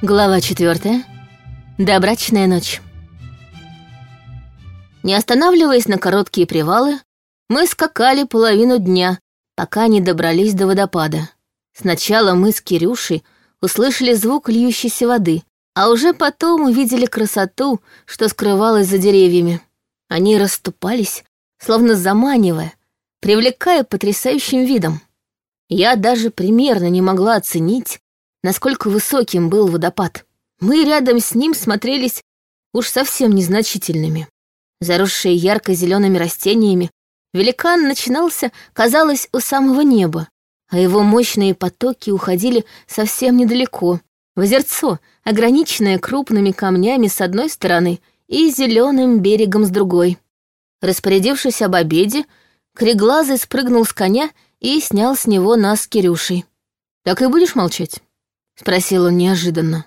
Глава 4. Добрачная ночь. Не останавливаясь на короткие привалы, мы скакали половину дня, пока не добрались до водопада. Сначала мы с Кирюшей услышали звук льющейся воды, а уже потом увидели красоту, что скрывалась за деревьями. Они расступались, словно заманивая, привлекая потрясающим видом. Я даже примерно не могла оценить, насколько высоким был водопад. Мы рядом с ним смотрелись уж совсем незначительными. Заросшие ярко-зелеными растениями, великан начинался, казалось, у самого неба, а его мощные потоки уходили совсем недалеко, в озерцо, ограниченное крупными камнями с одной стороны и зеленым берегом с другой. Распорядившись об обеде, Креглазый спрыгнул с коня и снял с него нас с Кирюшей. «Так и будешь молчать?» Спросил он неожиданно.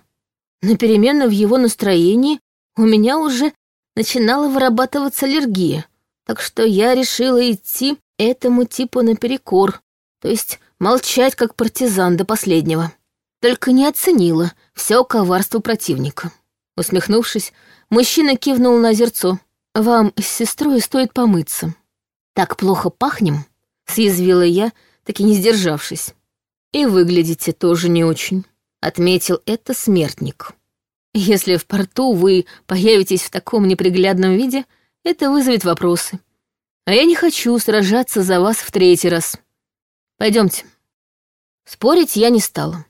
На перемены в его настроении у меня уже начинала вырабатываться аллергия, так что я решила идти этому типу наперекор, то есть молчать как партизан до последнего. Только не оценила все коварство противника. Усмехнувшись, мужчина кивнул на озерцо. «Вам с сестрой стоит помыться». «Так плохо пахнем?» — съязвила я, таки не сдержавшись. «И выглядите тоже не очень». Отметил это смертник. Если в порту вы появитесь в таком неприглядном виде, это вызовет вопросы. А я не хочу сражаться за вас в третий раз. Пойдемте. Спорить я не стала.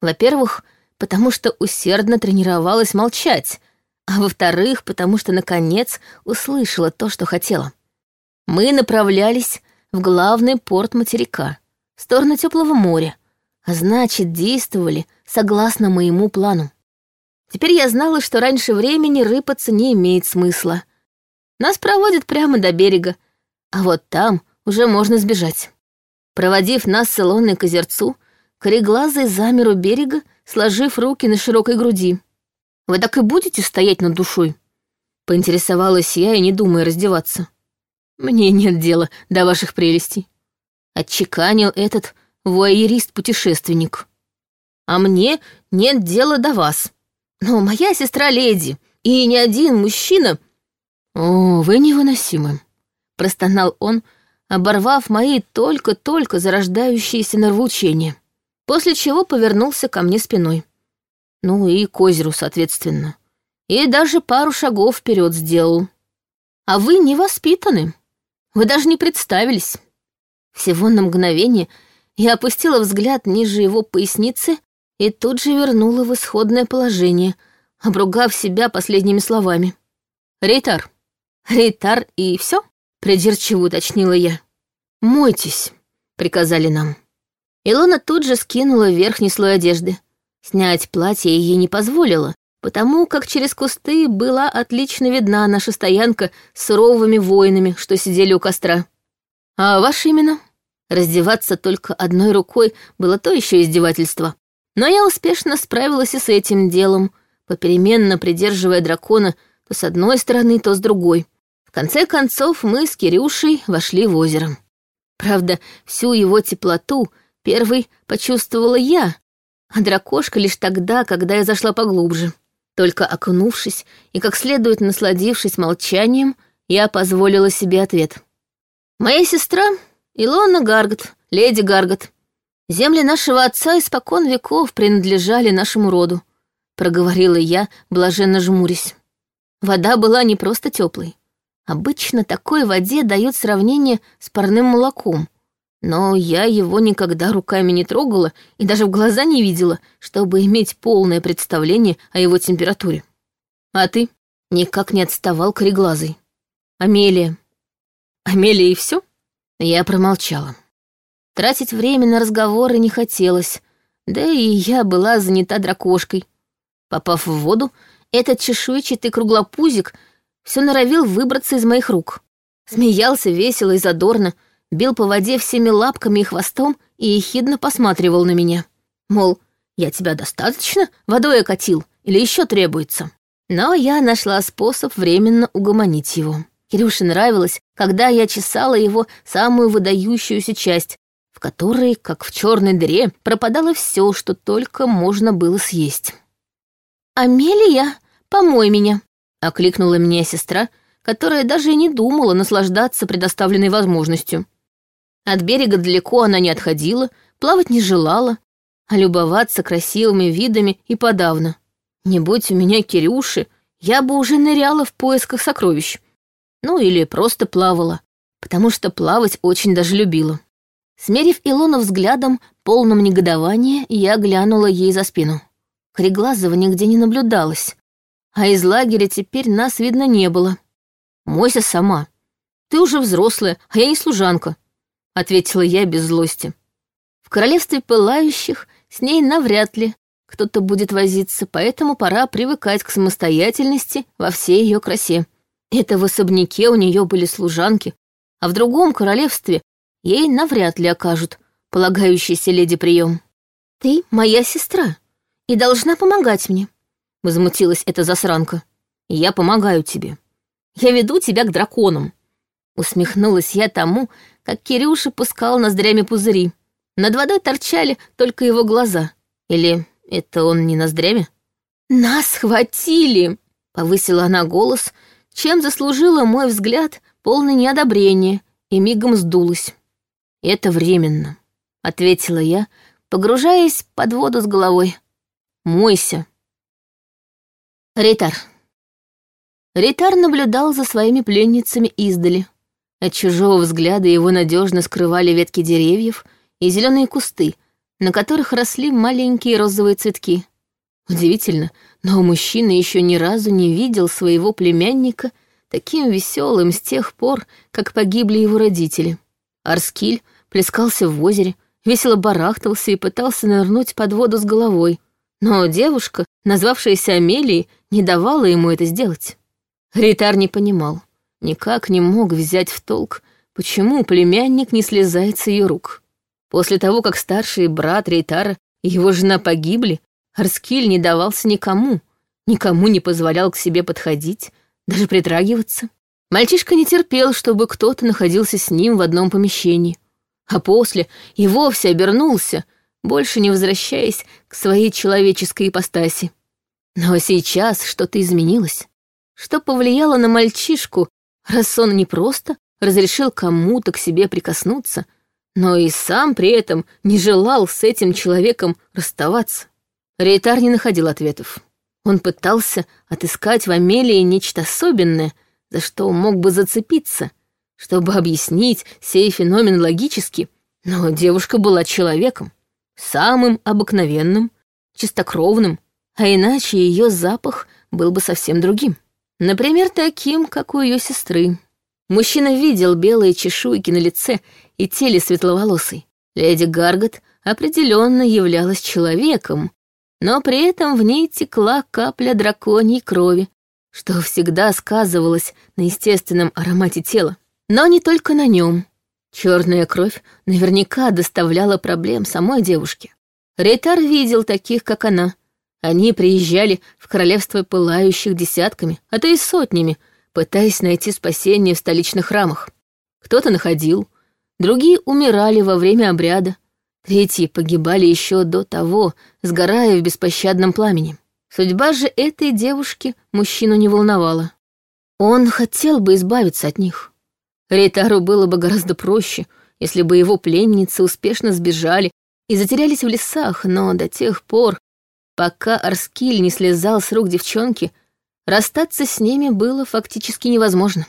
Во-первых, потому что усердно тренировалась молчать, а во-вторых, потому что, наконец, услышала то, что хотела. Мы направлялись в главный порт материка, в сторону теплого моря, а значит, действовали — согласно моему плану. Теперь я знала, что раньше времени рыпаться не имеет смысла. Нас проводят прямо до берега, а вот там уже можно сбежать. Проводив нас с Илоной к озерцу, кореглазый замер у берега, сложив руки на широкой груди. «Вы так и будете стоять над душой?» Поинтересовалась я и не думая раздеваться. «Мне нет дела до ваших прелестей», — отчеканил этот вуайерист-путешественник а мне нет дела до вас. Но моя сестра леди, и ни один мужчина...» «О, вы невыносимы», — простонал он, оборвав мои только-только зарождающиеся нервоучения, после чего повернулся ко мне спиной. Ну и к озеру, соответственно. И даже пару шагов вперед сделал. «А вы невоспитаны. Вы даже не представились». Всего на мгновение я опустила взгляд ниже его поясницы и тут же вернула в исходное положение, обругав себя последними словами. «Рейтар! Рейтар и все?» — придирчиво уточнила я. «Мойтесь», — приказали нам. Илона тут же скинула верхний слой одежды. Снять платье ей не позволило, потому как через кусты была отлично видна наша стоянка с суровыми воинами, что сидели у костра. «А ваше именно?» Раздеваться только одной рукой было то еще издевательство. Но я успешно справилась и с этим делом, попеременно придерживая дракона то с одной стороны, то с другой. В конце концов мы с Кирюшей вошли в озеро. Правда, всю его теплоту первой почувствовала я, а дракошка лишь тогда, когда я зашла поглубже. Только окунувшись и как следует насладившись молчанием, я позволила себе ответ. «Моя сестра — Илона Гаргот, леди Гаргот», «Земли нашего отца испокон веков принадлежали нашему роду», — проговорила я, блаженно жмурясь. Вода была не просто теплой. Обычно такой воде дают сравнение с парным молоком, но я его никогда руками не трогала и даже в глаза не видела, чтобы иметь полное представление о его температуре. А ты? Никак не отставал кореглазый. Амелия. Амелия и все? Я промолчала. Тратить время на разговоры не хотелось, да и я была занята дракошкой. Попав в воду, этот чешуйчатый круглопузик все норовил выбраться из моих рук. Смеялся весело и задорно, бил по воде всеми лапками и хвостом и ехидно посматривал на меня. Мол, я тебя достаточно водой окатил или еще требуется? Но я нашла способ временно угомонить его. Кирюше нравилось, когда я чесала его самую выдающуюся часть, в которой, как в черной дыре, пропадало все, что только можно было съесть. «Амелия, помой меня!» — окликнула меня сестра, которая даже и не думала наслаждаться предоставленной возможностью. От берега далеко она не отходила, плавать не желала, а любоваться красивыми видами и подавно. Не будь у меня Кирюши, я бы уже ныряла в поисках сокровищ. Ну или просто плавала, потому что плавать очень даже любила. Смерив Илону взглядом, полным негодования, я глянула ей за спину. Кореглазова нигде не наблюдалось, а из лагеря теперь нас видно не было. «Мойся сама. Ты уже взрослая, а я не служанка», — ответила я без злости. «В королевстве пылающих с ней навряд ли кто-то будет возиться, поэтому пора привыкать к самостоятельности во всей ее красе. Это в особняке у нее были служанки, а в другом королевстве ей навряд ли окажут полагающийся леди прием. «Ты моя сестра и должна помогать мне», — возмутилась эта засранка. «Я помогаю тебе. Я веду тебя к драконам». Усмехнулась я тому, как Кирюша пускал ноздрями пузыри. Над водой торчали только его глаза. Или это он не ноздрями? «Нас схватили!» — повысила она голос, чем заслужила мой взгляд полный неодобрения, и мигом сдулась. «Это временно», — ответила я, погружаясь под воду с головой. «Мойся». Ритар. Ритар наблюдал за своими пленницами издали. От чужого взгляда его надежно скрывали ветки деревьев и зеленые кусты, на которых росли маленькие розовые цветки. Удивительно, но мужчина еще ни разу не видел своего племянника таким веселым с тех пор, как погибли его родители. Арскиль плескался в озере, весело барахтался и пытался нырнуть под воду с головой. Но девушка, назвавшаяся Амелией, не давала ему это сделать. Ритар не понимал, никак не мог взять в толк, почему племянник не слезает с ее рук. После того, как старший брат Рейтара и его жена погибли, Арскиль не давался никому, никому не позволял к себе подходить, даже притрагиваться. Мальчишка не терпел, чтобы кто-то находился с ним в одном помещении. А после и вовсе обернулся, больше не возвращаясь к своей человеческой ипостаси. Но сейчас что-то изменилось. Что повлияло на мальчишку, раз он не просто разрешил кому-то к себе прикоснуться, но и сам при этом не желал с этим человеком расставаться. Рейтар не находил ответов. Он пытался отыскать в Амелии нечто особенное — за что мог бы зацепиться, чтобы объяснить сей феномен логически, но девушка была человеком, самым обыкновенным, чистокровным, а иначе ее запах был бы совсем другим. Например, таким, как у ее сестры. Мужчина видел белые чешуйки на лице и теле светловолосой. Леди Гаргот определенно являлась человеком, но при этом в ней текла капля драконьей крови, что всегда сказывалось на естественном аромате тела. Но не только на нем. Черная кровь наверняка доставляла проблем самой девушке. Рейтар видел таких, как она. Они приезжали в королевство пылающих десятками, а то и сотнями, пытаясь найти спасение в столичных храмах. Кто-то находил, другие умирали во время обряда, третьи погибали еще до того, сгорая в беспощадном пламени. Судьба же этой девушки мужчину не волновала. Он хотел бы избавиться от них. Рейтару было бы гораздо проще, если бы его пленницы успешно сбежали и затерялись в лесах, но до тех пор, пока Арскиль не слезал с рук девчонки, расстаться с ними было фактически невозможно.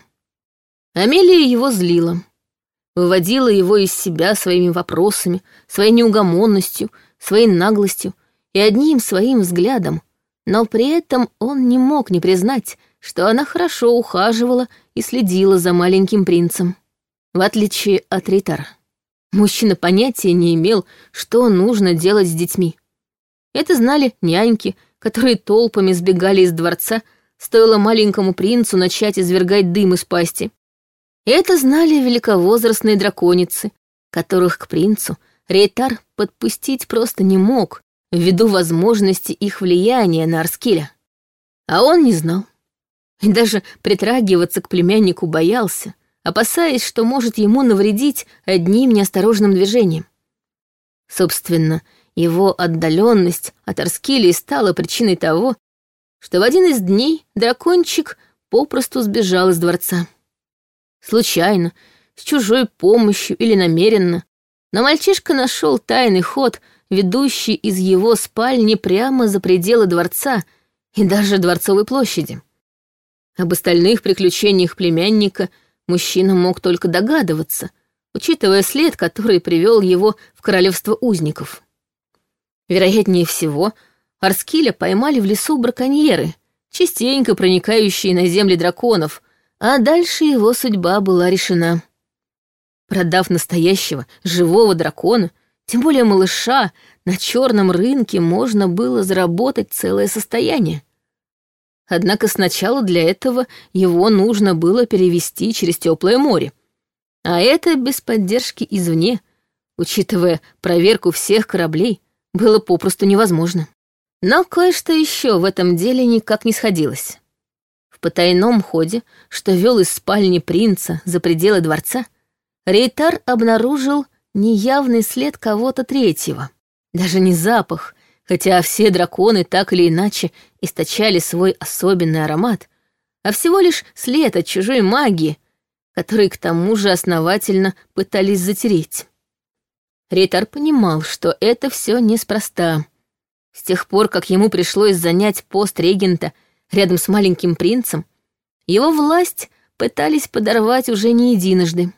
Амелия его злила. Выводила его из себя своими вопросами, своей неугомонностью, своей наглостью и одним своим взглядом — но при этом он не мог не признать, что она хорошо ухаживала и следила за маленьким принцем. В отличие от Ритара. Мужчина понятия не имел, что нужно делать с детьми. Это знали няньки, которые толпами сбегали из дворца, стоило маленькому принцу начать извергать дым из пасти. Это знали великовозрастные драконицы, которых к принцу Рейтар подпустить просто не мог, ввиду возможности их влияния на Арскеля. А он не знал. И даже притрагиваться к племяннику боялся, опасаясь, что может ему навредить одним неосторожным движением. Собственно, его отдаленность от Арскелии стала причиной того, что в один из дней дракончик попросту сбежал из дворца. Случайно, с чужой помощью или намеренно, но мальчишка нашел тайный ход — ведущий из его спальни прямо за пределы дворца и даже дворцовой площади. Об остальных приключениях племянника мужчина мог только догадываться, учитывая след, который привел его в королевство узников. Вероятнее всего, Арскиля поймали в лесу браконьеры, частенько проникающие на земли драконов, а дальше его судьба была решена. Продав настоящего, живого дракона, тем более малыша на черном рынке можно было заработать целое состояние. Однако сначала для этого его нужно было перевести через теплое море. А это без поддержки извне, учитывая проверку всех кораблей, было попросту невозможно. Но кое-что еще в этом деле никак не сходилось. В потайном ходе, что вел из спальни принца за пределы дворца, Рейтар обнаружил неявный след кого-то третьего. Даже не запах, хотя все драконы так или иначе источали свой особенный аромат, а всего лишь след от чужой магии, который к тому же основательно пытались затереть. Рейтар понимал, что это все неспроста. С тех пор, как ему пришлось занять пост регента рядом с маленьким принцем, его власть пытались подорвать уже не единожды.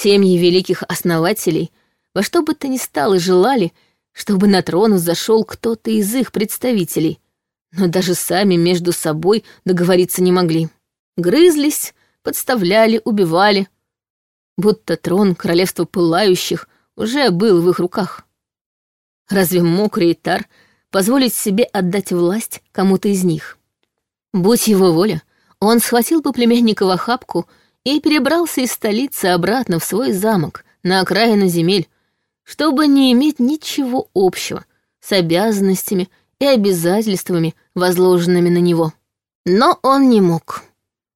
Семьи великих основателей во что бы то ни стало желали, чтобы на трон зашел кто-то из их представителей, но даже сами между собой договориться не могли. Грызлись, подставляли, убивали. Будто трон королевства пылающих уже был в их руках. Разве мог Рейтар позволить себе отдать власть кому-то из них? Будь его воля, он схватил бы племянника в охапку и перебрался из столицы обратно в свой замок на окраину земель, чтобы не иметь ничего общего с обязанностями и обязательствами, возложенными на него. Но он не мог.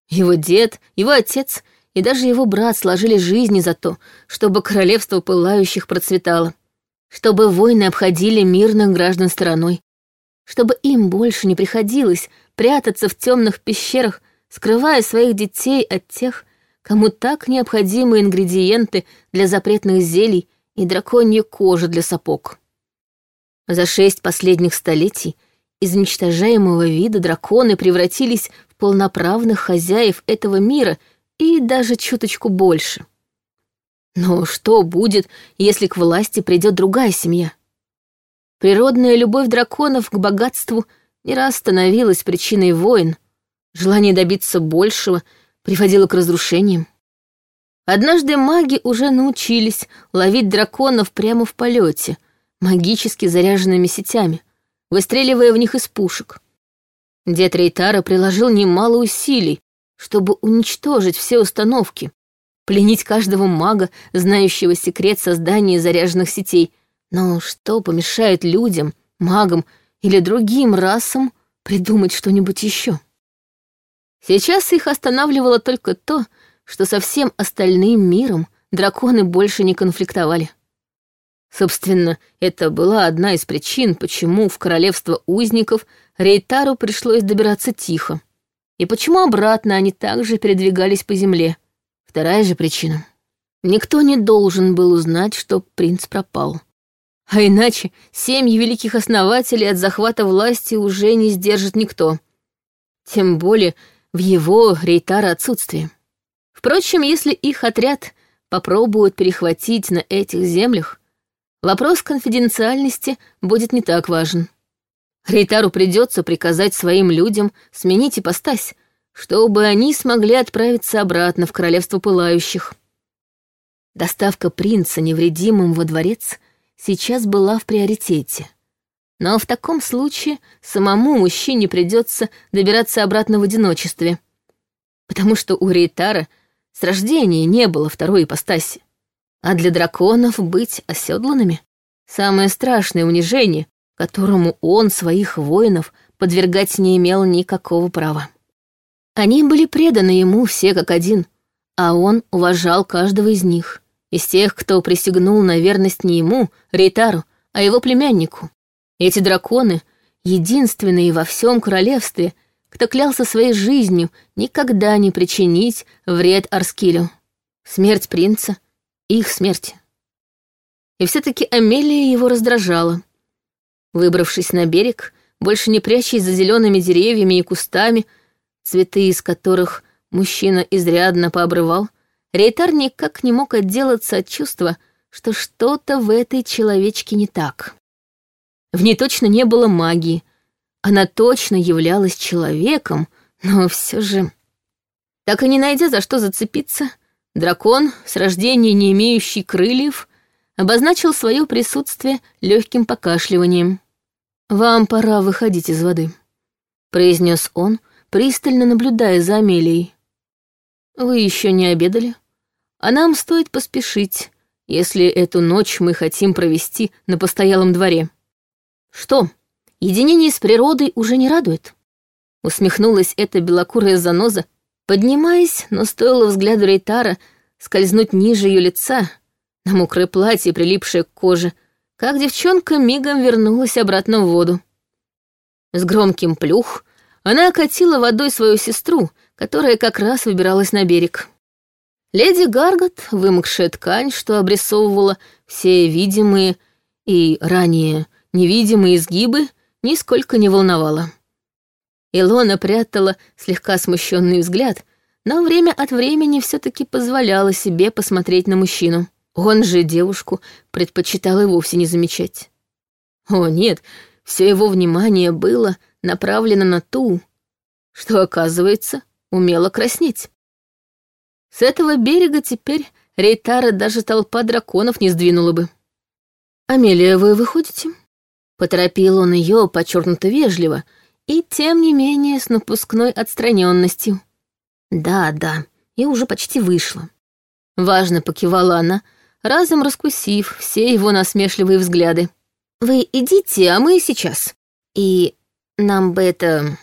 Его дед, его отец и даже его брат сложили жизни за то, чтобы королевство пылающих процветало, чтобы войны обходили мирных граждан стороной, чтобы им больше не приходилось прятаться в темных пещерах, скрывая своих детей от тех, кому так необходимы ингредиенты для запретных зелий и драконья кожа для сапог. За шесть последних столетий из уничтожаемого вида драконы превратились в полноправных хозяев этого мира и даже чуточку больше. Но что будет, если к власти придет другая семья? Природная любовь драконов к богатству не раз становилась причиной войн, желание добиться большего — приходило к разрушениям. Однажды маги уже научились ловить драконов прямо в полете, магически заряженными сетями, выстреливая в них из пушек. Дед Рейтара приложил немало усилий, чтобы уничтожить все установки, пленить каждого мага, знающего секрет создания заряженных сетей. Но что помешает людям, магам или другим расам придумать что-нибудь еще? Сейчас их останавливало только то, что со всем остальным миром драконы больше не конфликтовали. Собственно, это была одна из причин, почему в королевство узников Рейтару пришлось добираться тихо, и почему обратно они также передвигались по земле. Вторая же причина. Никто не должен был узнать, что принц пропал. А иначе семьи великих основателей от захвата власти уже не сдержит никто. Тем более, в его рейтаро-отсутствии. Впрочем, если их отряд попробует перехватить на этих землях, вопрос конфиденциальности будет не так важен. Рейтару придется приказать своим людям сменить ипостась, чтобы они смогли отправиться обратно в Королевство Пылающих. Доставка принца невредимым во дворец сейчас была в приоритете — но в таком случае самому мужчине придется добираться обратно в одиночестве, потому что у Рейтара с рождения не было второй ипостаси. А для драконов быть оседланными — самое страшное унижение, которому он своих воинов подвергать не имел никакого права. Они были преданы ему все как один, а он уважал каждого из них, из тех, кто присягнул на верность не ему, Рейтару, а его племяннику. Эти драконы — единственные во всем королевстве, кто клялся своей жизнью никогда не причинить вред Арскилю. Смерть принца — их смерть. И все-таки Амелия его раздражала. Выбравшись на берег, больше не прячась за зелеными деревьями и кустами, цветы из которых мужчина изрядно пообрывал, Рейтар никак не мог отделаться от чувства, что что-то в этой человечке не так. В ней точно не было магии. Она точно являлась человеком, но все же... Так и не найдя за что зацепиться, дракон, с рождения не имеющий крыльев, обозначил свое присутствие легким покашливанием. «Вам пора выходить из воды», — произнес он, пристально наблюдая за Амелией. «Вы еще не обедали, а нам стоит поспешить, если эту ночь мы хотим провести на постоялом дворе». Что, единение с природой уже не радует? Усмехнулась эта белокурая заноза, поднимаясь, но стоило взгляду Рейтара скользнуть ниже ее лица, на мокрое платье, прилипшее к коже, как девчонка мигом вернулась обратно в воду. С громким плюх она окатила водой свою сестру, которая как раз выбиралась на берег. Леди Гаргот, вымокшая ткань, что обрисовывала все видимые и ранее невидимые изгибы нисколько не волновало. Илона прятала слегка смущенный взгляд, но время от времени все-таки позволяла себе посмотреть на мужчину. Он же девушку предпочитал и вовсе не замечать. О нет, все его внимание было направлено на ту, что, оказывается, умела краснеть. С этого берега теперь Рейтара даже толпа драконов не сдвинула бы. «Амелия, вы выходите?» Поторопил он ее подчеркнуто вежливо и, тем не менее, с напускной отстраненностью. «Да, да, я уже почти вышла». Важно покивала она, разом раскусив все его насмешливые взгляды. «Вы идите, а мы сейчас. И нам бы это...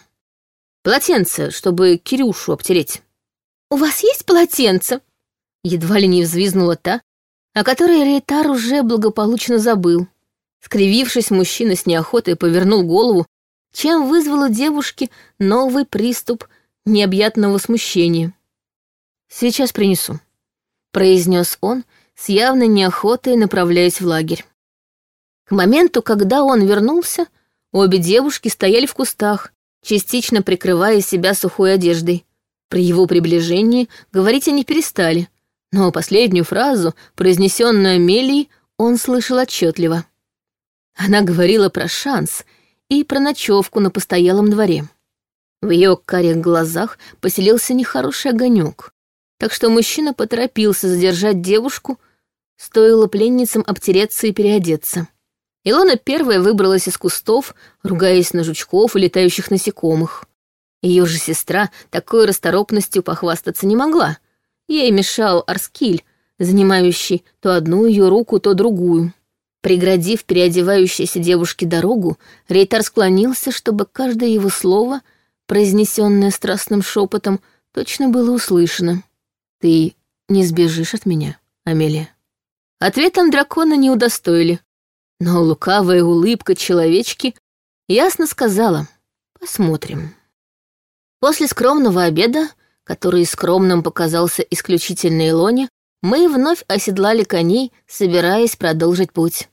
полотенце, чтобы Кирюшу обтереть». «У вас есть полотенце?» Едва ли не взвизнула та, о которой Рейтар уже благополучно забыл. Скривившись, мужчина с неохотой повернул голову, чем вызвал у девушки новый приступ необъятного смущения. «Сейчас принесу», — произнес он, с явной неохотой направляясь в лагерь. К моменту, когда он вернулся, обе девушки стояли в кустах, частично прикрывая себя сухой одеждой. При его приближении говорить они перестали, но последнюю фразу, произнесенную Амелией, он слышал отчетливо. Она говорила про шанс и про ночевку на постоялом дворе. В ее карих глазах поселился нехороший огонек, так что мужчина поторопился задержать девушку, стоило пленницам обтереться и переодеться. Илона первая выбралась из кустов, ругаясь на жучков и летающих насекомых. Ее же сестра такой расторопностью похвастаться не могла. Ей мешал Арскиль, занимающий то одну ее руку, то другую. Преградив переодевающейся девушке дорогу, Рейтар склонился, чтобы каждое его слово, произнесенное страстным шепотом, точно было услышано. «Ты не сбежишь от меня, Амелия?» Ответом дракона не удостоили, но лукавая улыбка человечки ясно сказала «Посмотрим». После скромного обеда, который скромным показался исключительно Илоне, мы вновь оседлали коней, собираясь продолжить путь.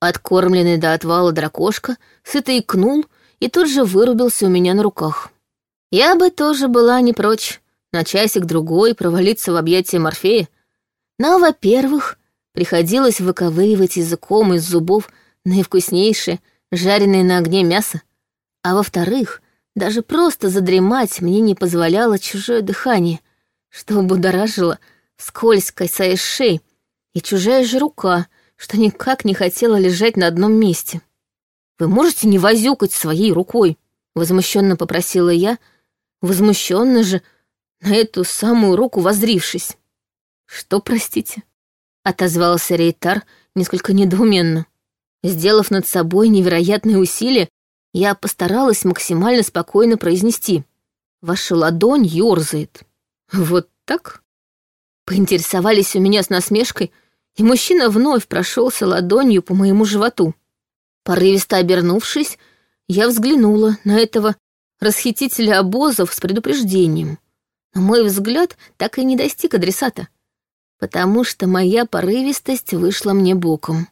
Откормленный до отвала дракошка сыто икнул и тут же вырубился у меня на руках. Я бы тоже была не прочь на часик-другой провалиться в объятия Морфея, но, во-первых, приходилось выковыривать языком из зубов наивкуснейшее, жареное на огне мясо, а во-вторых, даже просто задремать мне не позволяло чужое дыхание, что будоражило скользкой касаясь шеи, и чужая же рука — что никак не хотела лежать на одном месте. «Вы можете не возюкать своей рукой?» — возмущенно попросила я, возмущенно же на эту самую руку возрившись. «Что, простите?» — отозвался Рейтар несколько недоуменно. Сделав над собой невероятные усилия, я постаралась максимально спокойно произнести. «Ваша ладонь ёрзает». «Вот так?» Поинтересовались у меня с насмешкой, и мужчина вновь прошелся ладонью по моему животу. Порывисто обернувшись, я взглянула на этого расхитителя обозов с предупреждением. Но мой взгляд так и не достиг адресата, потому что моя порывистость вышла мне боком.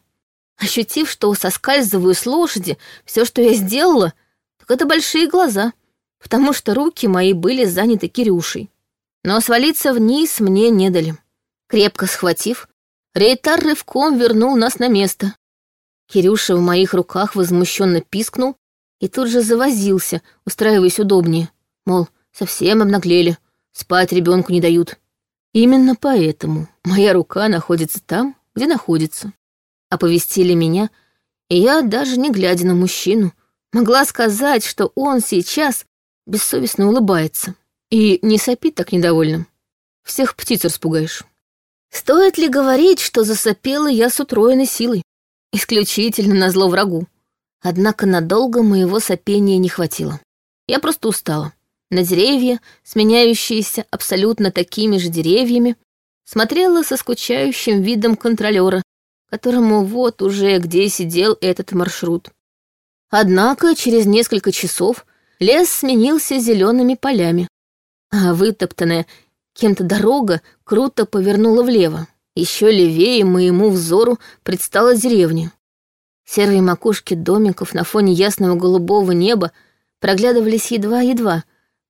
Ощутив, что соскальзываю с лошади, все, что я сделала, так это большие глаза, потому что руки мои были заняты Кирюшей. Но свалиться вниз мне не дали. Крепко схватив, Рейтар рывком вернул нас на место. Кирюша в моих руках возмущенно пискнул и тут же завозился, устраиваясь удобнее. Мол, совсем обнаглели, спать ребенку не дают. Именно поэтому моя рука находится там, где находится. Оповестили меня, и я, даже не глядя на мужчину, могла сказать, что он сейчас бессовестно улыбается и не сопит так недовольным. Всех птиц распугаешь. Стоит ли говорить, что засопела я с утроенной силой? Исключительно на зло врагу. Однако надолго моего сопения не хватило. Я просто устала. На деревья, сменяющиеся абсолютно такими же деревьями, смотрела со скучающим видом контролера, которому вот уже где сидел этот маршрут. Однако через несколько часов лес сменился зелеными полями, а вытоптанная кем-то дорога круто повернула влево. Еще левее моему взору предстала деревня. Серые макушки домиков на фоне ясного голубого неба проглядывались едва-едва,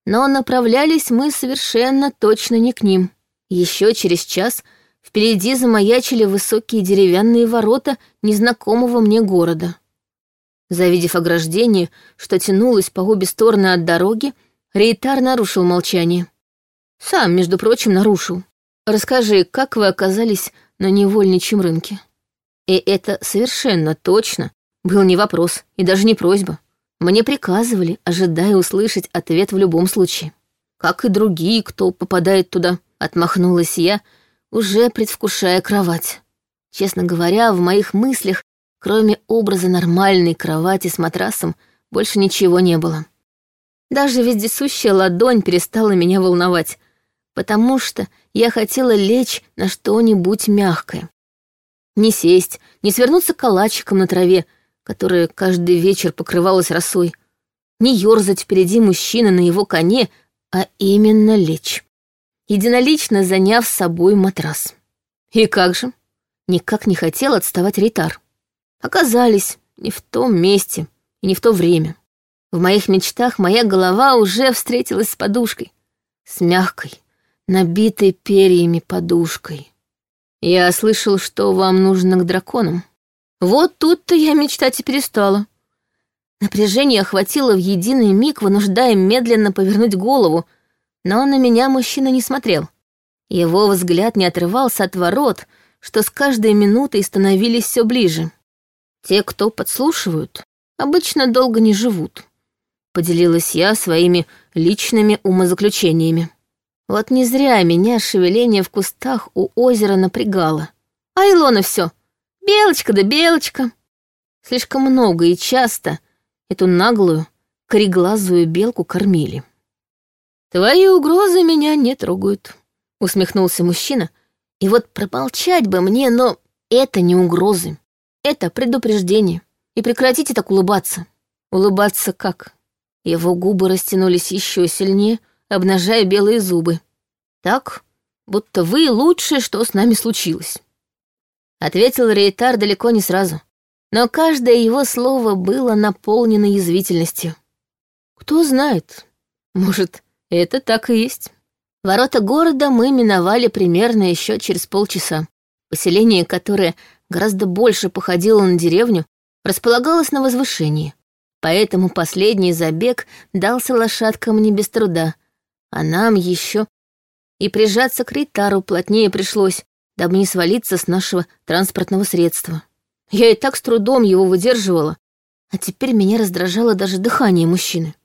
но направлялись мы совершенно точно не к ним. Еще через час впереди замаячили высокие деревянные ворота незнакомого мне города. Завидев ограждение, что тянулось по обе стороны от дороги, Рейтар нарушил молчание. Сам, между прочим, нарушил. Расскажи, как вы оказались на невольничьем рынке? И это совершенно точно был не вопрос и даже не просьба. Мне приказывали, ожидая услышать ответ в любом случае. Как и другие, кто попадает туда, отмахнулась я, уже предвкушая кровать. Честно говоря, в моих мыслях, кроме образа нормальной кровати с матрасом, больше ничего не было. Даже вездесущая ладонь перестала меня волновать, потому что я хотела лечь на что-нибудь мягкое. Не сесть, не свернуться калачиком на траве, которая каждый вечер покрывалась росой, не ерзать впереди мужчины на его коне, а именно лечь, единолично заняв с собой матрас. И как же? Никак не хотел отставать Ритар. Оказались не в том месте и не в то время. В моих мечтах моя голова уже встретилась с подушкой, с мягкой, набитой перьями подушкой. Я слышал, что вам нужно к драконам. Вот тут-то я мечтать и перестала. Напряжение охватило в единый миг, вынуждая медленно повернуть голову, но на меня мужчина не смотрел. Его взгляд не отрывался от ворот, что с каждой минутой становились все ближе. Те, кто подслушивают, обычно долго не живут. Поделилась я своими личными умозаключениями. Вот не зря меня шевеление в кустах у озера напрягало. А Илона все. Белочка да белочка. Слишком много и часто эту наглую, кореглазую белку кормили. «Твои угрозы меня не трогают», — усмехнулся мужчина. «И вот промолчать бы мне, но это не угрозы. Это предупреждение. И прекратите так улыбаться». Улыбаться как? Его губы растянулись еще сильнее, обнажая белые зубы. Так, будто вы лучшее, что с нами случилось. Ответил Рейтар далеко не сразу, но каждое его слово было наполнено язвительностью. Кто знает, может, это так и есть. Ворота города мы миновали примерно еще через полчаса. Поселение, которое гораздо больше походило на деревню, располагалось на возвышении. Поэтому последний забег дался лошадкам не без труда, а нам еще. И прижаться к Ритару плотнее пришлось, дабы не свалиться с нашего транспортного средства. Я и так с трудом его выдерживала, а теперь меня раздражало даже дыхание мужчины,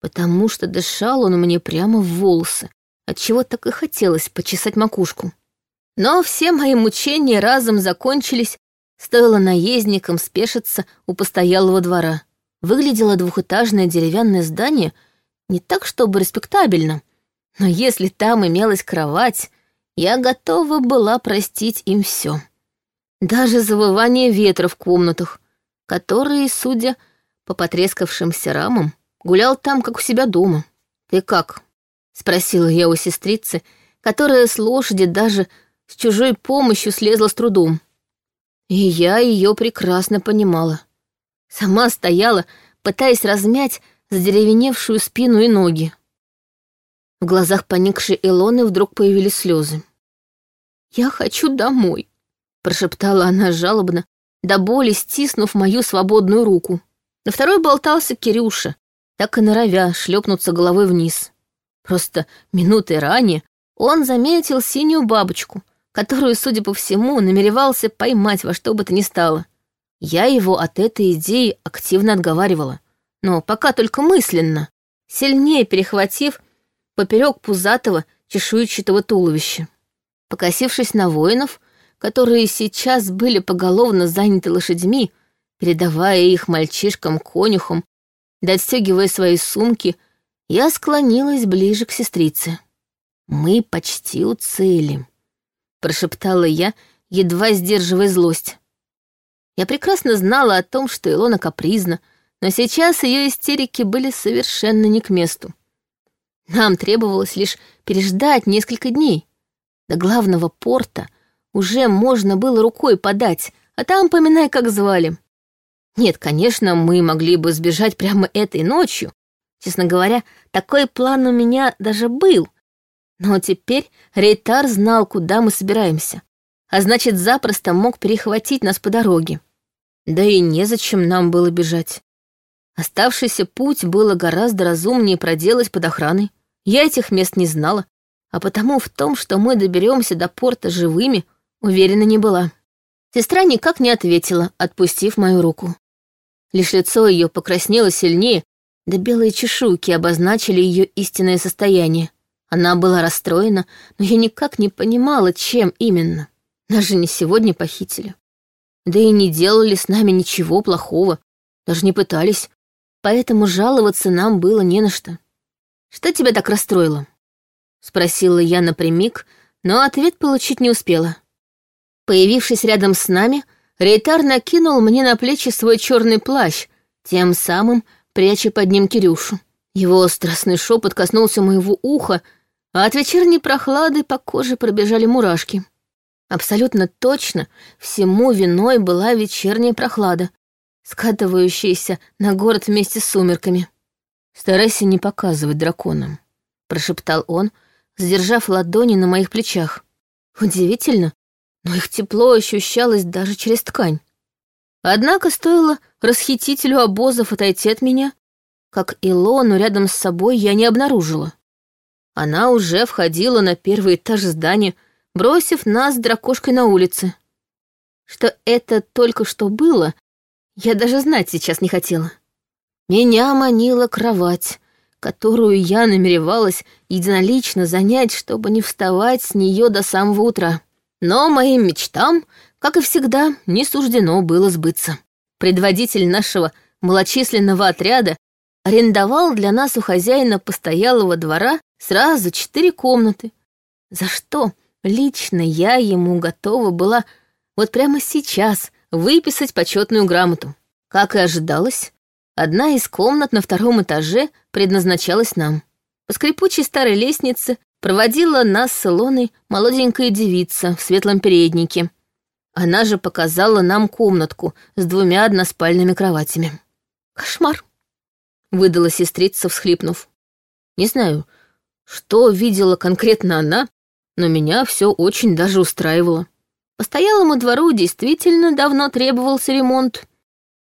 потому что дышал он мне прямо в волосы, отчего так и хотелось почесать макушку. Но все мои мучения разом закончились, стоило наездникам спешиться у постоялого двора. Выглядело двухэтажное деревянное здание не так, чтобы респектабельно, но если там имелась кровать, я готова была простить им все. Даже завывание ветра в комнатах, которые, судя по потрескавшимся рамам, гулял там, как у себя дома. «Ты как?» — спросила я у сестрицы, которая с лошади даже с чужой помощью слезла с трудом. И я ее прекрасно понимала. Сама стояла, пытаясь размять задеревеневшую спину и ноги. В глазах поникшей Элоны вдруг появились слезы. «Я хочу домой», — прошептала она жалобно, до боли стиснув мою свободную руку. На второй болтался Кирюша, так и норовя шлепнуться головой вниз. Просто минуты ранее он заметил синюю бабочку, которую, судя по всему, намеревался поймать во что бы то ни стало. Я его от этой идеи активно отговаривала, но пока только мысленно, сильнее перехватив поперек пузатого чешуйчатого туловища. Покосившись на воинов, которые сейчас были поголовно заняты лошадьми, передавая их мальчишкам-конюхам, достегивая свои сумки, я склонилась ближе к сестрице. «Мы почти у цели», — прошептала я, едва сдерживая злость. Я прекрасно знала о том, что Илона капризна, но сейчас ее истерики были совершенно не к месту. Нам требовалось лишь переждать несколько дней. До главного порта уже можно было рукой подать, а там поминай, как звали. Нет, конечно, мы могли бы сбежать прямо этой ночью. Честно говоря, такой план у меня даже был. Но теперь Рейтар знал, куда мы собираемся, а значит, запросто мог перехватить нас по дороге. Да и незачем нам было бежать. Оставшийся путь было гораздо разумнее проделать под охраной. Я этих мест не знала, а потому в том, что мы доберемся до порта живыми, уверена не была. Сестра никак не ответила, отпустив мою руку. Лишь лицо ее покраснело сильнее, да белые чешуйки обозначили ее истинное состояние. Она была расстроена, но я никак не понимала, чем именно. Нас же не сегодня похитили. Да и не делали с нами ничего плохого, даже не пытались, поэтому жаловаться нам было не на что. «Что тебя так расстроило?» — спросила я напрямик, но ответ получить не успела. Появившись рядом с нами, Рейтар накинул мне на плечи свой черный плащ, тем самым пряча под ним Кирюшу. Его страстный шепот коснулся моего уха, а от вечерней прохлады по коже пробежали мурашки. Абсолютно точно всему виной была вечерняя прохлада, скатывающаяся на город вместе с сумерками. Старайся не показывать драконам, прошептал он, задержав ладони на моих плечах. Удивительно, но их тепло ощущалось даже через ткань. Однако стоило расхитителю обозов отойти от меня, как Илону рядом с собой я не обнаружила. Она уже входила на первый этаж здания, бросив нас с дракошкой на улице. Что это только что было, я даже знать сейчас не хотела. Меня манила кровать, которую я намеревалась единолично занять, чтобы не вставать с нее до самого утра. Но моим мечтам, как и всегда, не суждено было сбыться. Предводитель нашего малочисленного отряда арендовал для нас у хозяина постоялого двора сразу четыре комнаты. За что лично я ему готова была вот прямо сейчас выписать почетную грамоту. Как и ожидалось, Одна из комнат на втором этаже предназначалась нам. По скрипучей старой лестнице проводила нас с Илоной молоденькая девица в светлом переднике. Она же показала нам комнатку с двумя односпальными кроватями. «Кошмар!» — выдала сестрица, всхлипнув. «Не знаю, что видела конкретно она, но меня все очень даже устраивало. Постоялому двору действительно давно требовался ремонт,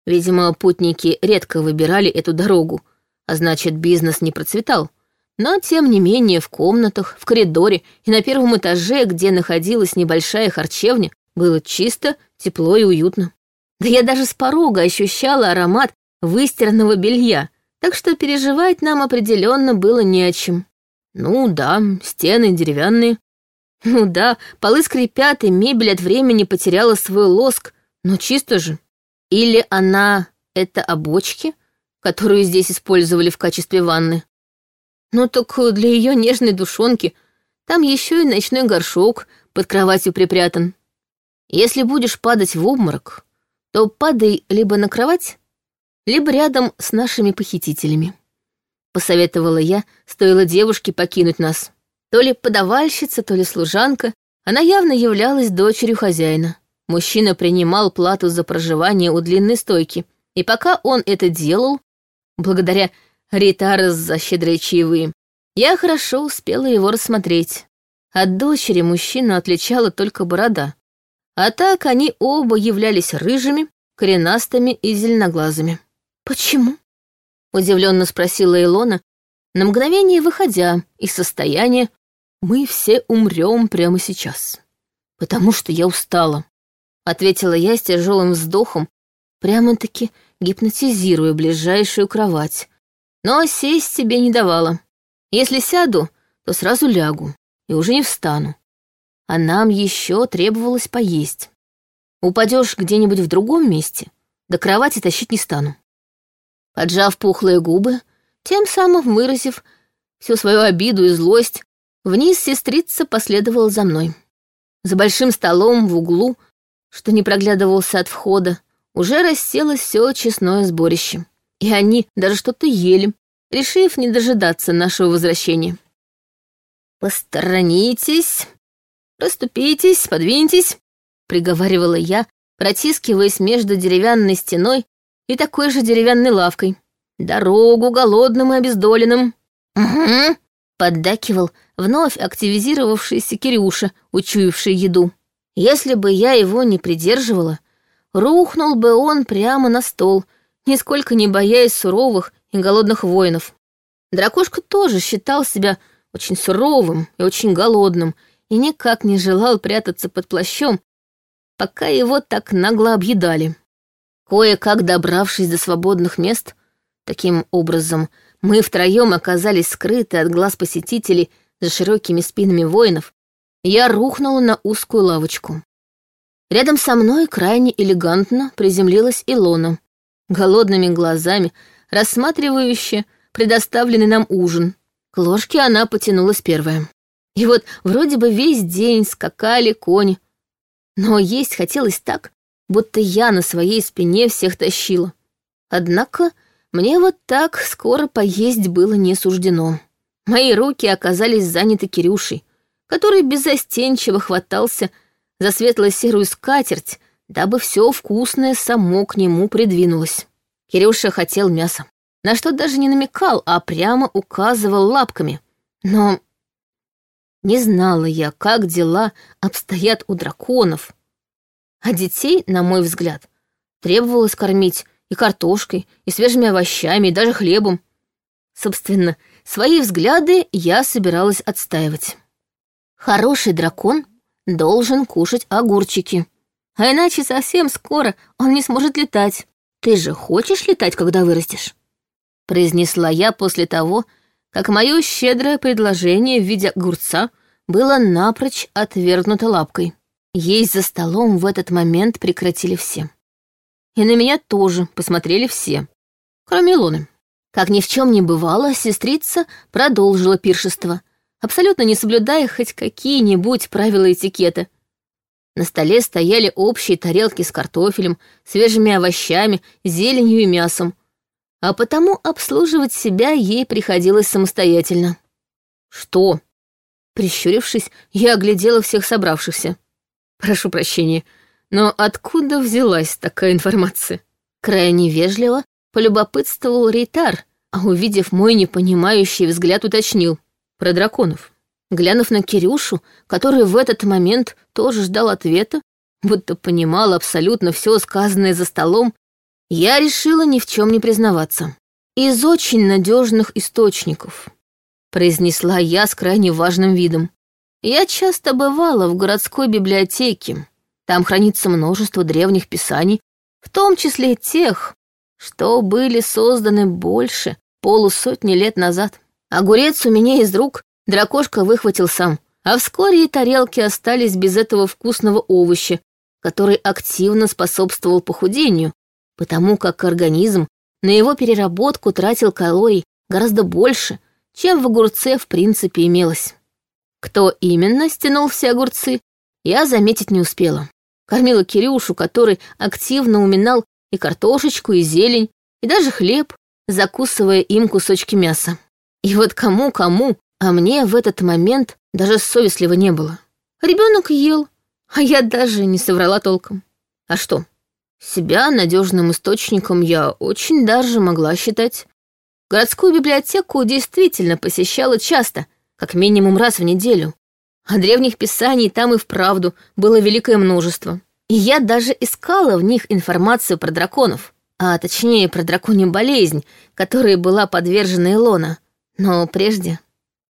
Видимо, путники редко выбирали эту дорогу, а значит, бизнес не процветал. Но, тем не менее, в комнатах, в коридоре и на первом этаже, где находилась небольшая харчевня, было чисто, тепло и уютно. Да я даже с порога ощущала аромат выстиранного белья, так что переживать нам определенно было не о чем. Ну да, стены деревянные. Ну да, полы скрипят, и мебель от времени потеряла свой лоск, но чисто же. Или она — это обочки, которую здесь использовали в качестве ванны. Ну так для ее нежной душонки там еще и ночной горшок под кроватью припрятан. Если будешь падать в обморок, то падай либо на кровать, либо рядом с нашими похитителями. Посоветовала я, стоило девушке покинуть нас. То ли подавальщица, то ли служанка, она явно являлась дочерью хозяина. Мужчина принимал плату за проживание у длинной стойки, и пока он это делал, благодаря Ритаре за щедрые чаевые, я хорошо успела его рассмотреть. От дочери мужчину отличала только борода. А так они оба являлись рыжими, коренастыми и зеленоглазыми. «Почему?» — удивленно спросила Илона, на мгновение выходя из состояния «мы все умрем прямо сейчас». «Потому что я устала», ответила я с тяжелым вздохом, прямо-таки гипнотизируя ближайшую кровать. Но сесть себе не давала. Если сяду, то сразу лягу и уже не встану. А нам еще требовалось поесть. Упадешь где-нибудь в другом месте, до кровати тащить не стану. Поджав пухлые губы, тем самым выразив всю свою обиду и злость, вниз сестрица последовала за мной. За большим столом в углу — что не проглядывался от входа, уже расселось все честное сборище. И они даже что-то ели, решив не дожидаться нашего возвращения. «Посторонитесь, проступитесь, подвиньтесь», — приговаривала я, протискиваясь между деревянной стеной и такой же деревянной лавкой. «Дорогу голодным и обездоленным». «Угу», — поддакивал вновь активизировавшийся Кирюша, учуявший еду. Если бы я его не придерживала, рухнул бы он прямо на стол, нисколько не боясь суровых и голодных воинов. Дракошка тоже считал себя очень суровым и очень голодным и никак не желал прятаться под плащом, пока его так нагло объедали. Кое-как добравшись до свободных мест, таким образом мы втроем оказались скрыты от глаз посетителей за широкими спинами воинов, я рухнула на узкую лавочку. Рядом со мной крайне элегантно приземлилась Илона, голодными глазами, рассматривающая предоставленный нам ужин. К ложке она потянулась первая. И вот вроде бы весь день скакали кони, но есть хотелось так, будто я на своей спине всех тащила. Однако мне вот так скоро поесть было не суждено. Мои руки оказались заняты Кирюшей, который безостенчиво хватался за светло-серую скатерть, дабы все вкусное само к нему придвинулось. Кирюша хотел мяса, на что даже не намекал, а прямо указывал лапками. Но не знала я, как дела обстоят у драконов. А детей, на мой взгляд, требовалось кормить и картошкой, и свежими овощами, и даже хлебом. Собственно, свои взгляды я собиралась отстаивать. Хороший дракон должен кушать огурчики. А иначе совсем скоро он не сможет летать. Ты же хочешь летать, когда вырастешь?» Произнесла я после того, как мое щедрое предложение в виде огурца было напрочь отвергнуто лапкой. Есть за столом в этот момент прекратили все. И на меня тоже посмотрели все, кроме Илоны. Как ни в чем не бывало, сестрица продолжила пиршество, абсолютно не соблюдая хоть какие-нибудь правила этикета. На столе стояли общие тарелки с картофелем, свежими овощами, зеленью и мясом. А потому обслуживать себя ей приходилось самостоятельно. «Что?» Прищурившись, я оглядела всех собравшихся. «Прошу прощения, но откуда взялась такая информация?» Крайне вежливо полюбопытствовал Рейтар, а увидев мой непонимающий взгляд, уточнил про драконов. Глянув на Кирюшу, который в этот момент тоже ждал ответа, будто понимал абсолютно все сказанное за столом, я решила ни в чем не признаваться. «Из очень надежных источников», — произнесла я с крайне важным видом. «Я часто бывала в городской библиотеке. Там хранится множество древних писаний, в том числе тех, что были созданы больше полусотни лет назад. Огурец у меня из рук дракошка выхватил сам, а вскоре и тарелки остались без этого вкусного овоща, который активно способствовал похудению, потому как организм на его переработку тратил калорий гораздо больше, чем в огурце в принципе имелось. Кто именно стянул все огурцы, я заметить не успела. Кормила Кирюшу, который активно уминал и картошечку, и зелень, и даже хлеб, закусывая им кусочки мяса. И вот кому-кому, а мне в этот момент даже совестливо не было. Ребенок ел, а я даже не соврала толком. А что? Себя надежным источником я очень даже могла считать. Городскую библиотеку действительно посещала часто, как минимум раз в неделю. А древних писаний там и вправду было великое множество. И я даже искала в них информацию про драконов, а точнее про драконью болезнь, которой была подвержена Илона — но прежде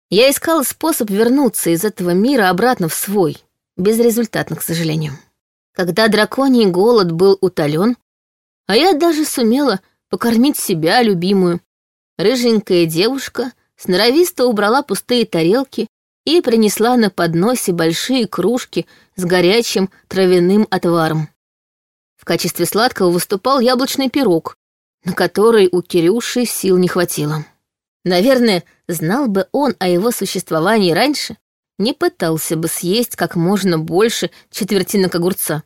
я искала способ вернуться из этого мира обратно в свой, безрезультатно, к сожалению. Когда драконий голод был утолен, а я даже сумела покормить себя, любимую, рыженькая девушка сноровисто убрала пустые тарелки и принесла на подносе большие кружки с горячим травяным отваром. В качестве сладкого выступал яблочный пирог, на который у Кирюши сил не хватило. Наверное, знал бы он о его существовании раньше, не пытался бы съесть как можно больше четвертинок огурца.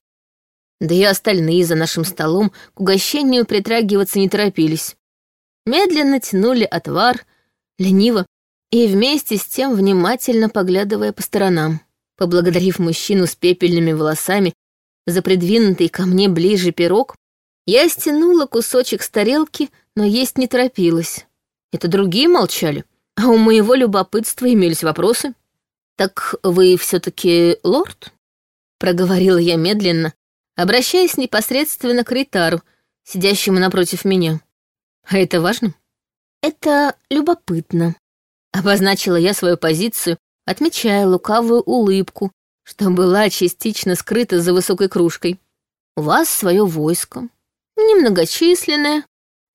Да и остальные за нашим столом к угощению притрагиваться не торопились. Медленно тянули отвар, лениво, и вместе с тем внимательно поглядывая по сторонам. Поблагодарив мужчину с пепельными волосами за придвинутый ко мне ближе пирог, я стянула кусочек с тарелки, но есть не торопилась. Это другие молчали. А у моего любопытства имелись вопросы. «Так вы все-таки лорд?» Проговорила я медленно, обращаясь непосредственно к Ритару, сидящему напротив меня. «А это важно?» «Это любопытно», — обозначила я свою позицию, отмечая лукавую улыбку, что была частично скрыта за высокой кружкой. «У вас свое войско. Немногочисленное,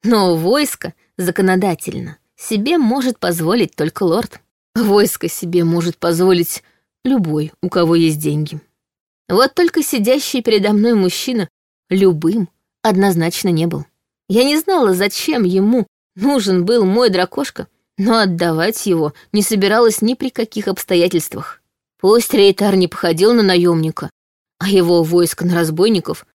но войско — законодательно. Себе может позволить только лорд. Войско себе может позволить любой, у кого есть деньги. Вот только сидящий передо мной мужчина любым однозначно не был. Я не знала, зачем ему нужен был мой дракошка, но отдавать его не собиралась ни при каких обстоятельствах. Пусть Рейтар не походил на наемника, а его войско на разбойников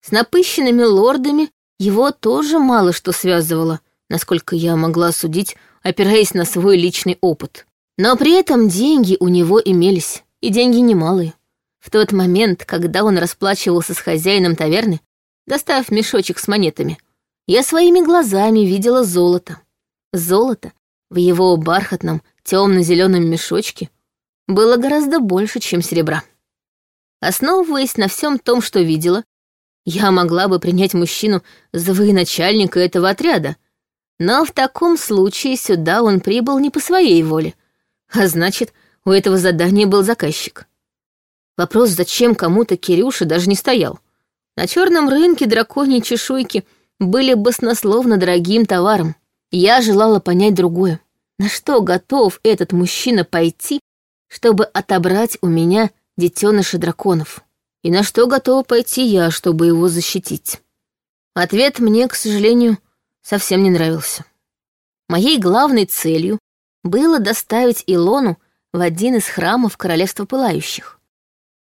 с напыщенными лордами его тоже мало что связывало, насколько я могла судить, опираясь на свой личный опыт. Но при этом деньги у него имелись, и деньги немалые. В тот момент, когда он расплачивался с хозяином таверны, достав мешочек с монетами, я своими глазами видела золото. Золото в его бархатном темно-зеленом мешочке было гораздо больше, чем серебра. Основываясь на всем том, что видела, я могла бы принять мужчину за военачальника этого отряда — но в таком случае сюда он прибыл не по своей воле. А значит, у этого задания был заказчик. Вопрос, зачем кому-то Кирюша, даже не стоял. На черном рынке драконьи чешуйки были баснословно дорогим товаром. Я желала понять другое. На что готов этот мужчина пойти, чтобы отобрать у меня детеныша драконов? И на что готова пойти я, чтобы его защитить? Ответ мне, к сожалению, — совсем не нравился. Моей главной целью было доставить Илону в один из храмов Королевства Пылающих.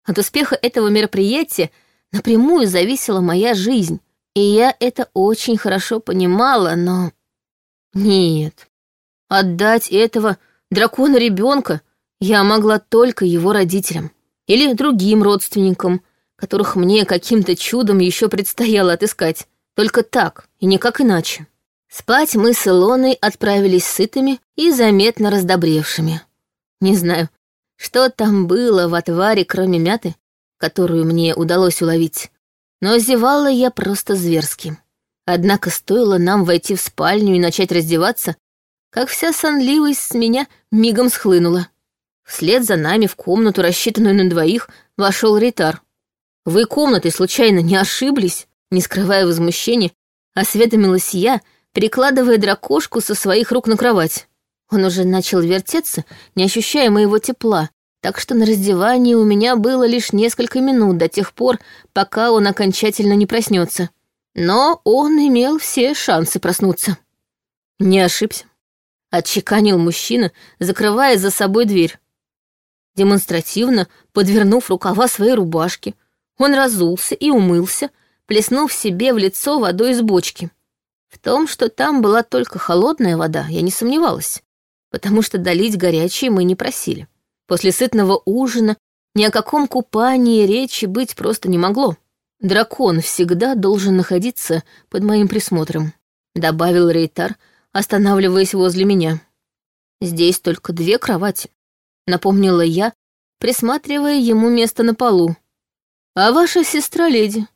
От успеха этого мероприятия напрямую зависела моя жизнь, и я это очень хорошо понимала, но... Нет, отдать этого дракона ребенка я могла только его родителям или другим родственникам, которых мне каким-то чудом еще предстояло отыскать. Только так и никак иначе. Спать мы с Илоной отправились сытыми и заметно раздобревшими. Не знаю, что там было в отваре, кроме мяты, которую мне удалось уловить, но зевала я просто зверски. Однако стоило нам войти в спальню и начать раздеваться, как вся сонливость с меня мигом схлынула. Вслед за нами в комнату, рассчитанную на двоих, вошел Ритар. «Вы комнаты случайно не ошиблись?» Не скрывая возмущения, Осведомилась я, прикладывая дракошку со своих рук на кровать. Он уже начал вертеться, не ощущая моего тепла, так что на раздевании у меня было лишь несколько минут до тех пор, пока он окончательно не проснется. Но он имел все шансы проснуться. Не ошибся. Отчеканил мужчина, закрывая за собой дверь. Демонстративно подвернув рукава своей рубашки, он разулся и умылся, плеснув себе в лицо водой из бочки. В том, что там была только холодная вода, я не сомневалась, потому что долить горячие мы не просили. После сытного ужина ни о каком купании речи быть просто не могло. Дракон всегда должен находиться под моим присмотром, добавил Рейтар, останавливаясь возле меня. Здесь только две кровати, напомнила я, присматривая ему место на полу. А ваша сестра леди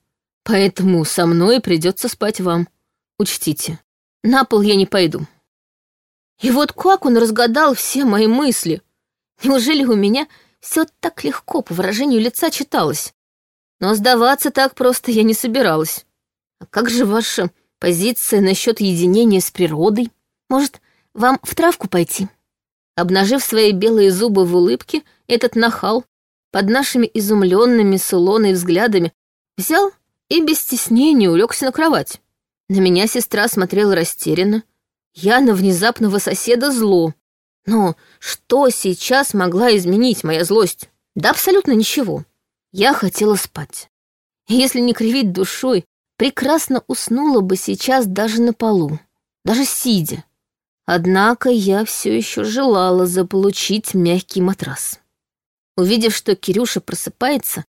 Поэтому со мной придется спать вам. Учтите, на пол я не пойду. И вот как он разгадал все мои мысли. Неужели у меня все так легко по выражению лица читалось? Но сдаваться так просто я не собиралась. А как же ваша позиция насчет единения с природой? Может, вам в травку пойти? Обнажив свои белые зубы в улыбке, этот нахал под нашими изумленными с взглядами взял и без стеснения улегся на кровать. На меня сестра смотрела растерянно. Я на внезапного соседа зло. Но что сейчас могла изменить моя злость? Да абсолютно ничего. Я хотела спать. Если не кривить душой, прекрасно уснула бы сейчас даже на полу, даже сидя. Однако я все еще желала заполучить мягкий матрас. Увидев, что Кирюша просыпается,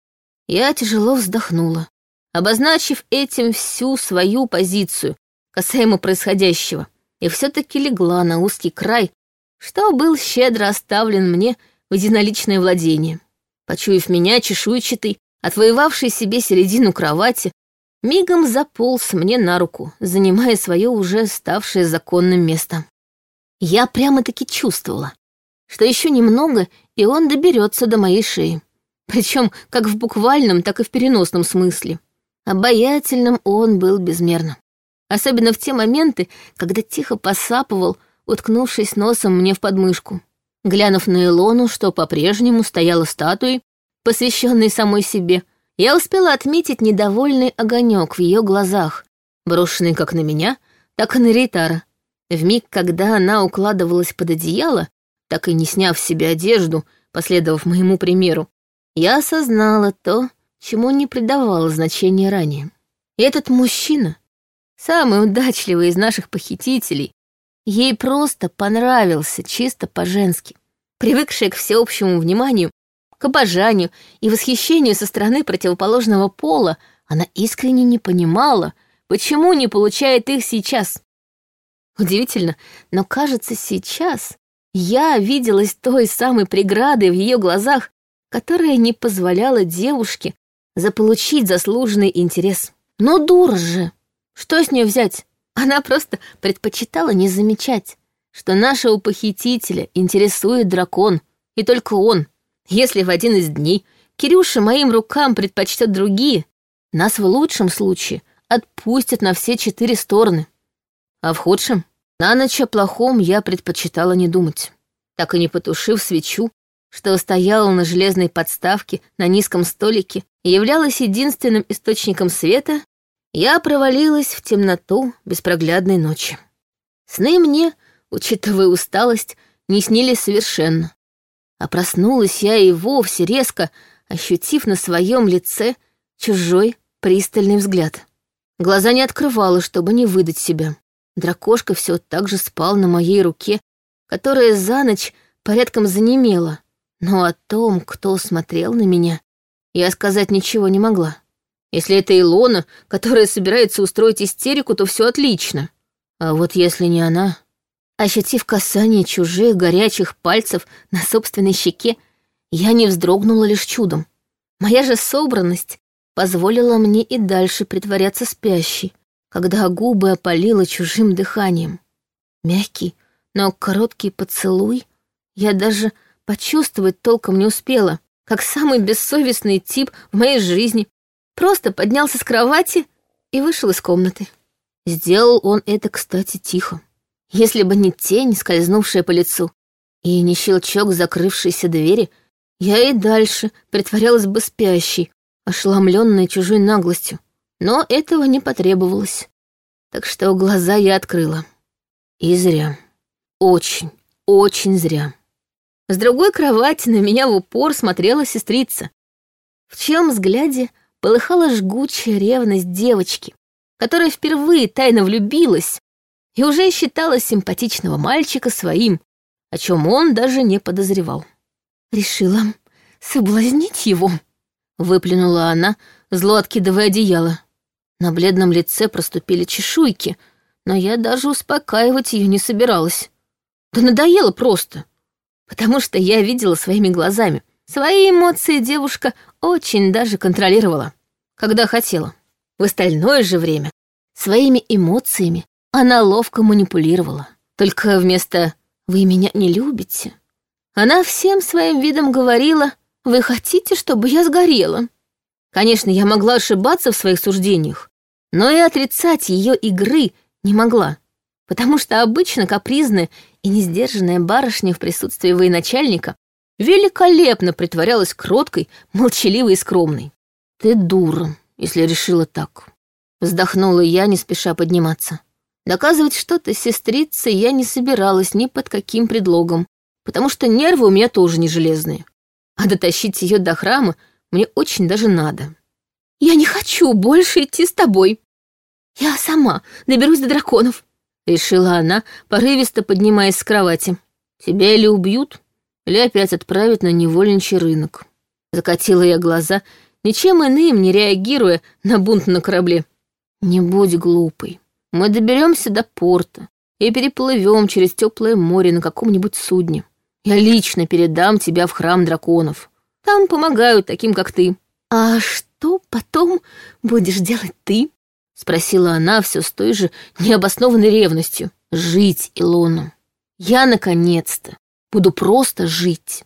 я тяжело вздохнула обозначив этим всю свою позицию касаемо происходящего, и все-таки легла на узкий край, что был щедро оставлен мне в единоличное владение. Почуяв меня, чешуйчатый, отвоевавший себе середину кровати, мигом заполз мне на руку, занимая свое уже ставшее законным место. Я прямо-таки чувствовала, что еще немного, и он доберется до моей шеи. Причем как в буквальном, так и в переносном смысле. Обаятельным он был безмерно. Особенно в те моменты, когда тихо посапывал, уткнувшись носом мне в подмышку. Глянув на Илону, что по-прежнему стояла статуей, посвященной самой себе, я успела отметить недовольный огонек в ее глазах, брошенный как на меня, так и на Рейтара. В миг, когда она укладывалась под одеяло, так и не сняв себе одежду, последовав моему примеру, я осознала то, чему не придавало значения ранее. Этот мужчина, самый удачливый из наших похитителей, ей просто понравился чисто по-женски. Привыкшая к всеобщему вниманию, к обожанию и восхищению со стороны противоположного пола, она искренне не понимала, почему не получает их сейчас. Удивительно, но кажется, сейчас я виделась той самой преградой в ее глазах, которая не позволяла девушке заполучить заслуженный интерес. Но дура же! Что с нее взять? Она просто предпочитала не замечать, что нашего похитителя интересует дракон, и только он. Если в один из дней Кирюша моим рукам предпочтет другие, нас в лучшем случае отпустят на все четыре стороны. А в худшем, на ночь о плохом я предпочитала не думать. Так и не потушив свечу, что стояла на железной подставке на низком столике и являлась единственным источником света, я провалилась в темноту беспроглядной ночи. Сны мне, учитывая усталость, не снились совершенно. А проснулась я и вовсе резко, ощутив на своем лице чужой пристальный взгляд. Глаза не открывала, чтобы не выдать себя. Дракошка все так же спал на моей руке, которая за ночь порядком занемела. Но о том, кто смотрел на меня, я сказать ничего не могла. Если это Илона, которая собирается устроить истерику, то все отлично. А вот если не она... Ощутив касание чужих горячих пальцев на собственной щеке, я не вздрогнула лишь чудом. Моя же собранность позволила мне и дальше притворяться спящей, когда губы опалило чужим дыханием. Мягкий, но короткий поцелуй, я даже Почувствовать толком не успела, как самый бессовестный тип в моей жизни просто поднялся с кровати и вышел из комнаты. Сделал он это, кстати, тихо. Если бы не тень, скользнувшая по лицу, и не щелчок закрывшейся двери, я и дальше притворялась бы спящей, ошеломленной чужой наглостью. Но этого не потребовалось. Так что глаза я открыла. И зря. Очень, очень зря. С другой кровати на меня в упор смотрела сестрица. В чьем взгляде полыхала жгучая ревность девочки, которая впервые тайно влюбилась и уже считала симпатичного мальчика своим, о чем он даже не подозревал. «Решила соблазнить его», — выплюнула она, зло откидывая одеяло. На бледном лице проступили чешуйки, но я даже успокаивать ее не собиралась. Да надоело просто потому что я видела своими глазами. Свои эмоции девушка очень даже контролировала, когда хотела. В остальное же время своими эмоциями она ловко манипулировала. Только вместо «вы меня не любите» она всем своим видом говорила «вы хотите, чтобы я сгорела». Конечно, я могла ошибаться в своих суждениях, но и отрицать ее игры не могла, потому что обычно капризная и несдержанная барышня в присутствии военачальника великолепно притворялась кроткой, молчаливой и скромной. «Ты дура, если решила так», — вздохнула я, не спеша подниматься. Доказывать что-то сестрице я не собиралась ни под каким предлогом, потому что нервы у меня тоже не железные. А дотащить ее до храма мне очень даже надо. «Я не хочу больше идти с тобой. Я сама доберусь до драконов», решила она, порывисто поднимаясь с кровати. «Тебя или убьют, или опять отправят на невольничий рынок». Закатила я глаза, ничем иным не реагируя на бунт на корабле. «Не будь глупой. Мы доберемся до порта и переплывем через теплое море на каком-нибудь судне. Я лично передам тебя в храм драконов. Там помогают таким, как ты». «А что потом будешь делать ты?» Спросила она все с той же необоснованной ревностью. Жить, Илона. Я, наконец-то, буду просто жить.